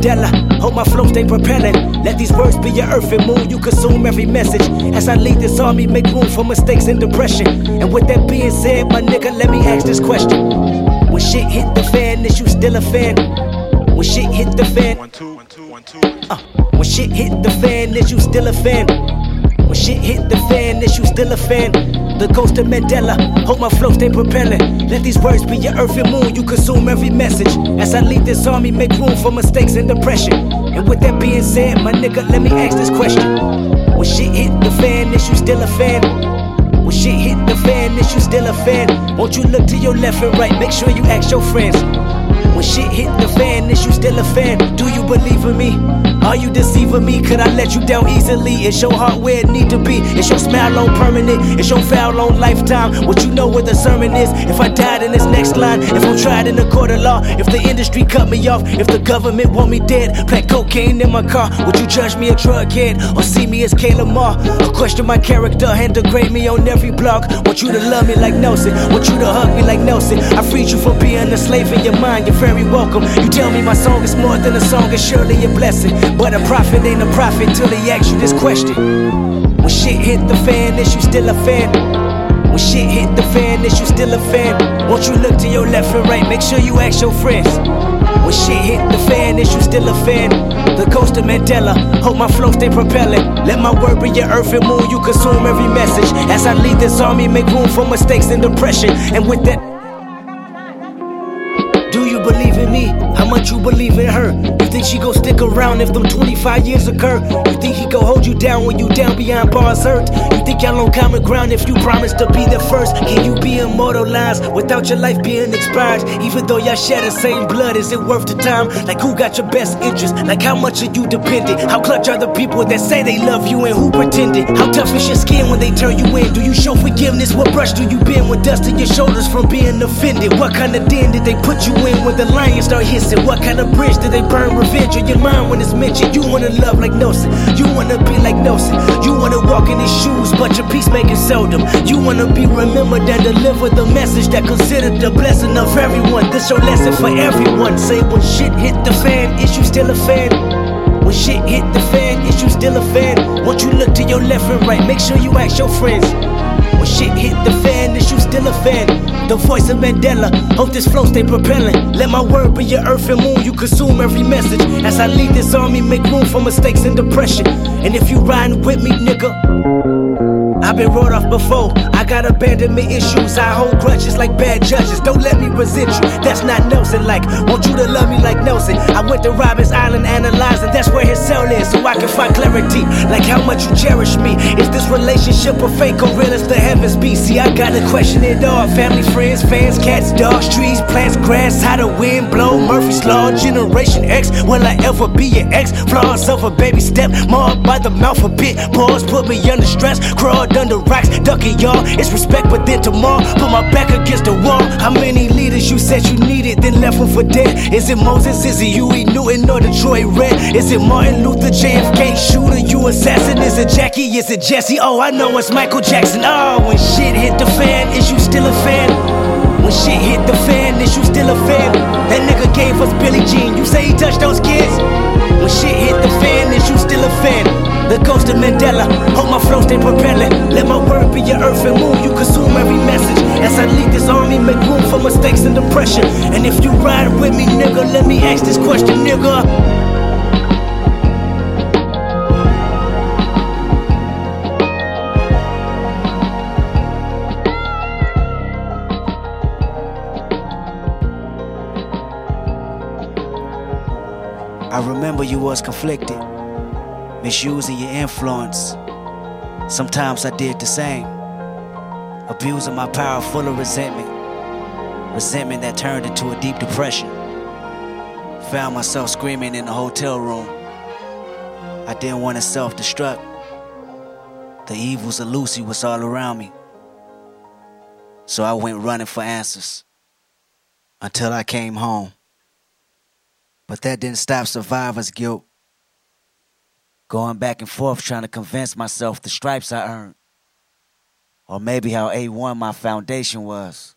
Mandela. Hope my flow stay propelling. Let these words be your earth and moon. You consume every message. As I lead this army, make room for mistakes and depression. And with that being said, my nigga, let me ask this question. When shit hit the fan, is you still a fan? When shit hit the fan, One, two, one, two, one, two. uh, when shit hit the fan, is you still a fan? When shit hit the fan, is you still a fan? The ghost of Mandela, hope my flow stay propelling. Let these words be your earth and moon, you consume every message. As I lead this army, make room for mistakes and depression. And with that being said, my nigga, let me ask this question. When shit hit the fan, is you still a fan? When shit hit the fan, is you still a fan? Won't you look to your left and right, make sure you ask your friends. When shit hit the fan, is you still a fan? Do you believe in me? Are you deceiving me? Could I let you down easily? Is your heart where it need to be? Is your smile on permanent? Is your foul on lifetime? Would you know where the sermon is? If I died in this next line, if I'm tried in the court of law, if the industry cut me off, if the government want me dead, pack cocaine in my car, would you judge me a drug head or see me as K. Lamar? Or question my character and degrade me on every block? Want you to love me like Nelson? Want you to hug me like Nelson? I freed you from being a slave in your mind. Very welcome. You tell me my song is more than a song, it's surely a blessing. But a prophet ain't a prophet till he asks you this question. When shit hit the fan, is you still a fan? When shit hit the fan, is you still a fan? Won't you look to your left and right? Make sure you ask your friends. When shit hit the fan, is you still a fan? The ghost of Mandela, hope my flow stay propelling. Let my word be your earth and moon, you consume every message. As I lead this army, make room for mistakes and depression. And with that, do you believe in me? How much you believe in her? Think she gon' stick around if them 25 years occur? You think he gon' hold you down when you down behind bars hurt? You think y'all on common ground if you promise to be there first? Can you be immortalized without your life being expired? Even though y'all share the same blood, is it worth the time? Like who got your best interest? Like how much are you dependent? How clutch are the people that say they love you and who pretended? How tough is your skin when they turn you in? Do you show forgiveness? What brush do you bend when dust in your shoulders from being offended? What kind of den did they put you in when the lions start hissing? What kind of bridge did they burn revenge on your mind when it's mentioned? You wanna love like Nelson, you wanna be like Nelson, you wanna walk in his shoes, but your peacemaking seldom. You wanna be remembered and deliver the message that considered the blessing of everyone. This your lesson for everyone. Say when shit hit the fan, is you still a fan? When shit hit the fan, is you still a fan? Left and right? Make sure you ask your friends. When shit hit the fan, is you still a fan? The voice of Mandela, hope this flow stay propelling. Let my word be your earth and moon, you consume every message. As I lead this army, make room for mistakes and depression. And if you riding with me, nigga, I've been wrote off before. Got abandonment issues. I hold grudges like bad judges. Don't let me resent you. That's not Nelson like. Want you to love me like Nelson. I went to Robben Island analyzing. That's where his cell is, so I can find clarity. Like how much you cherish me. Is this relationship a fake or real as the heavens be? See, I gotta question it all. Family, friends, fans, cats, dogs, trees, plants, grass. How the wind blow. Murphy's Law, Generation X. Will I ever be your ex? Flaws of a baby step. Marred by the mouth a bit. Pause, put me under stress. Crawled under rocks, ducking y'all. It's respect, but then tomorrow, put my back against the wall. How many leaders you said you needed, then left them for dead? Is it Moses? Is it Huey Newton or Detroit Red? Is it Martin Luther, JFK shooter, you assassin? Is it Jackie? Is it Jesse? Oh, I know it's Michael Jackson. Oh, when shit hit the fan, is you still a fan? When shit Of Mandela, hope my flow stay propelling. Let my word be your earth and moon, you consume every message. As I lead this army, make room for mistakes and depression. And if you ride with me, nigga, let me ask this question, nigga. I remember you was conflicted, misusing your influence. Sometimes I did the same, abusing my power full of resentment. Resentment that turned into a deep depression. Found myself screaming in the hotel room. I didn't want to self destruct. The evils of Lucy was all around me. So I went running for answers until I came home. But that didn't stop survivor's guilt. Going back and forth trying to convince myself the stripes I earned. Or maybe how A1 my foundation was.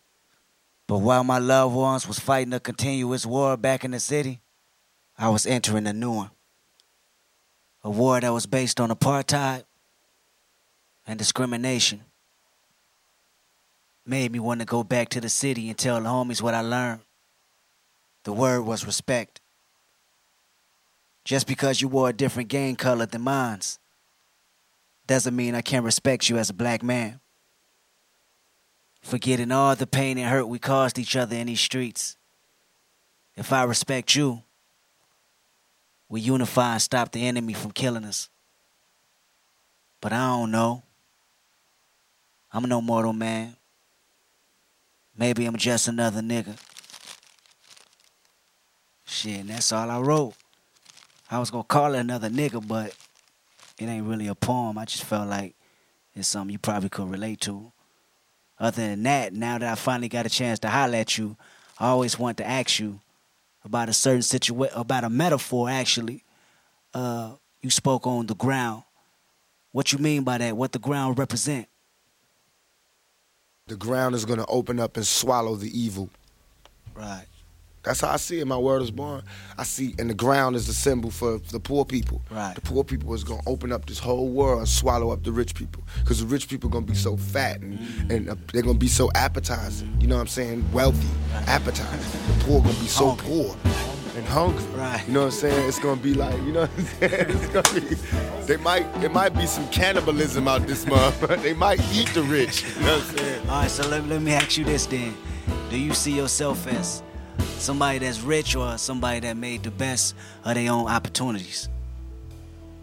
But while my loved ones was fighting a continuous war back in the city, I was entering a new one. A war that was based on apartheid and discrimination. Made me want to go back to the city and tell the homies what I learned. The word was respect. Just because you wore a different gang color than mine's doesn't mean I can't respect you as a black man. Forgetting all the pain and hurt we caused each other in these streets. If I respect you, we unify and stop the enemy from killing us. But I don't know. I'm no mortal man. Maybe I'm just another nigga. Shit, and that's all I wrote. I was gonna call it another nigga, but it ain't really a poem. I just felt like it's something you probably could relate to. Other than that, now that I finally got a chance to holler at you, I always want to ask you about a certain situation, about a metaphor actually. Uh, you spoke on the ground. What you mean by that? What the ground represent? The ground is gonna open up and swallow the evil. Right. That's how I see it. My word is born. I see, and the ground is the symbol for the poor people. Right. The poor people is gonna open up this whole world and swallow up the rich people, because the rich people gonna be so fat and mm. and uh, they're gonna be so appetizing. You know what I'm saying? Wealthy, appetizing. The poor gonna be so hungry. poor and hungry. Right. You know what I'm saying? It's gonna be like, you know what I'm saying? It's gonna be. They might. It might be some cannibalism out this month. they might eat the rich. You know what I'm saying? All right. So let, let me ask you this then: Do you see yourself as somebody that's rich or somebody that made the best of their own opportunities?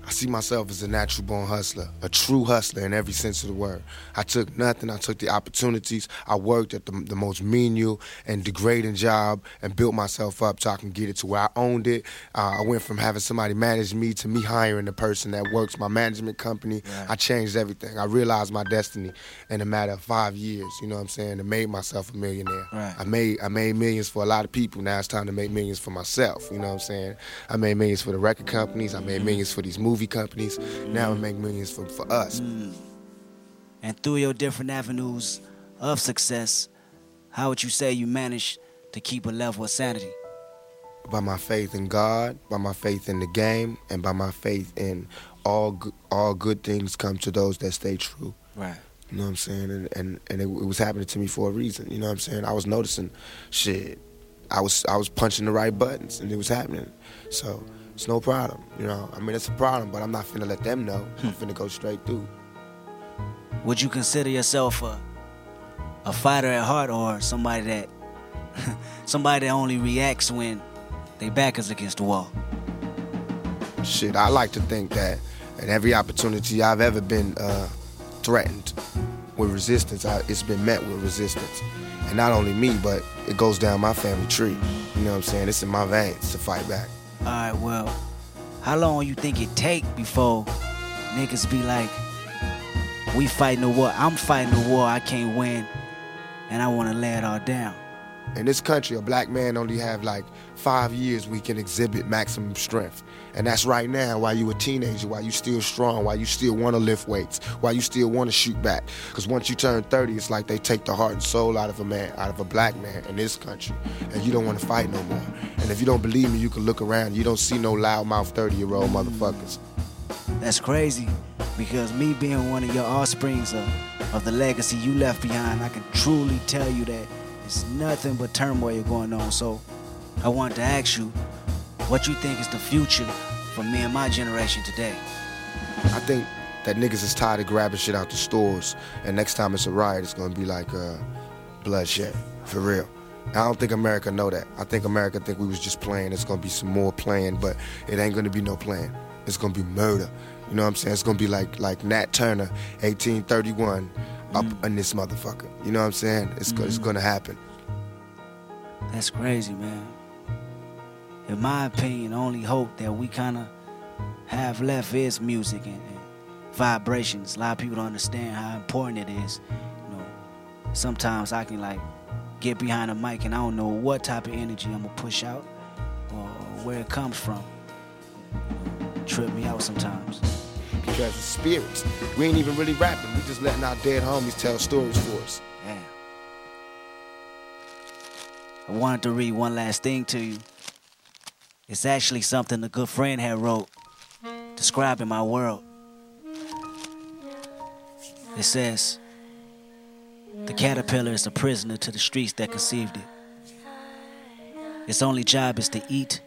I see myself as a natural born hustler, a true hustler in every sense of the word. I took nothing, I took the opportunities. I worked at the, the most menial and degrading job and built myself up so I can get it to where I owned it. Uh, I went from having somebody manage me to me hiring the person that works my management company. Right. I changed everything. I realized my destiny in a matter of five years, you know what I'm saying, and made myself a millionaire. Right. I made I made millions for a lot of people. Now it's time to make millions for myself, you know what I'm saying? I made millions for the record companies, I made millions for these movies movie companies. Now we make millions for, for us. Mm. And through your different avenues of success, how would you say you managed to keep a level of sanity? By my faith in God, by my faith in the game, and by my faith in all all good things come to those that stay true. Right. You know what I'm saying? And and, and it, it, was happening to me for a reason. You know what I'm saying? I was noticing shit. I was I was punching the right buttons and it was happening. So it's no problem. You know, I mean, it's a problem, but I'm not finna let them know. I'm hmm. finna go straight through. Would you consider yourself a, a fighter at heart or somebody that somebody that only reacts when they back is against the wall? Shit, I like to think that at every opportunity I've ever been uh, threatened with resistance, I, it's been met with resistance. And not only me, but it goes down my family tree. You know what I'm saying? It's in my veins to fight back. All right, well, how long you think it take before niggas be like, we fighting a war, I'm fighting a war I can't win, and I want to lay it all down? In this country, a black man only have like five years we can exhibit maximum strength. And that's right now while you a teenager, while you still strong, while you still want to lift weights, while you still want to shoot back. Because once you turn 30, it's like they take the heart and soul out of a man, out of a black man in this country. And you don't want to fight no more. And if you don't believe me, you can look around. You don't see no loudmouth 30 year old motherfuckers. That's crazy because me being one of your offsprings of, of the legacy you left behind, I can truly tell you that it's nothing but turmoil going on. So I wanted to ask you what you think is the future for me and my generation today. I think that niggas is tired of grabbing shit out the stores, and next time it's a riot, it's gonna be like uh, bloodshed, for real. I don't think America know that. I think America think we was just playing. It's gonna be some more playing, but it ain't gonna be no playing. It's gonna be murder. You know what I'm saying? It's gonna be like like Nat Turner, 1831, up mm. in this motherfucker. You know what I'm saying? It's, mm-hmm. it's gonna happen. That's crazy, man. In my opinion, only hope that we kind of have left is music and, and, vibrations. A lot of people don't understand how important it is. You know, sometimes I can like get behind a mic and I don't know what type of energy I'm gonna push out or where it comes from. Trip me out sometimes. Because it's spirits. We ain't even really rapping. We just letting our dead homies tell stories for us. I wanted to read one last thing to you. It's actually something a good friend had wrote, describing my world. It says, The caterpillar is a prisoner to the streets that conceived it. Its only job is to eat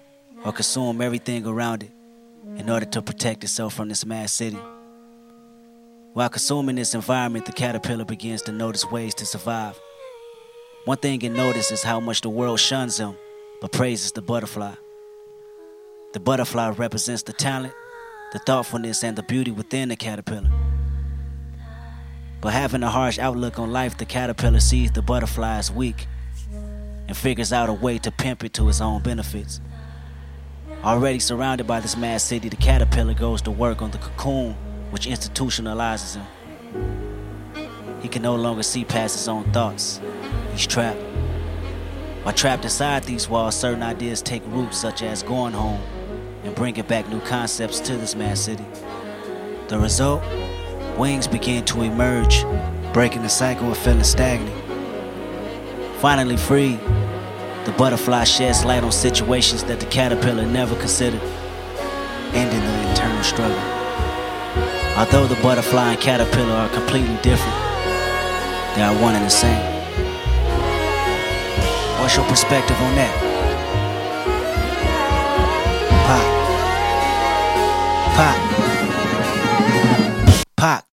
or consume everything around it in order to protect itself from this mad city. While consuming this environment, the caterpillar begins to notice ways to survive. One thing it notices is how much the world shuns him, but praises the butterfly. The butterfly represents the talent, the thoughtfulness, and the beauty within the caterpillar. But having a harsh outlook on life, the caterpillar sees the butterfly as weak and figures out a way to pimp it to its own benefits. Already surrounded by this mad city, the caterpillar goes to work on the cocoon, which institutionalizes him. He can no longer see past his own thoughts. He's trapped. While trapped inside these walls, certain ideas take root, such as going home and bringing back new concepts to this mad city. The result? Wings begin to emerge, breaking the cycle of feeling stagnant. Finally free, the butterfly sheds light on situations that the caterpillar never considered, ending the internal struggle. Although the butterfly and caterpillar are completely different, they are one and the same. What's your perspective on that? Pop. Pop. Pop.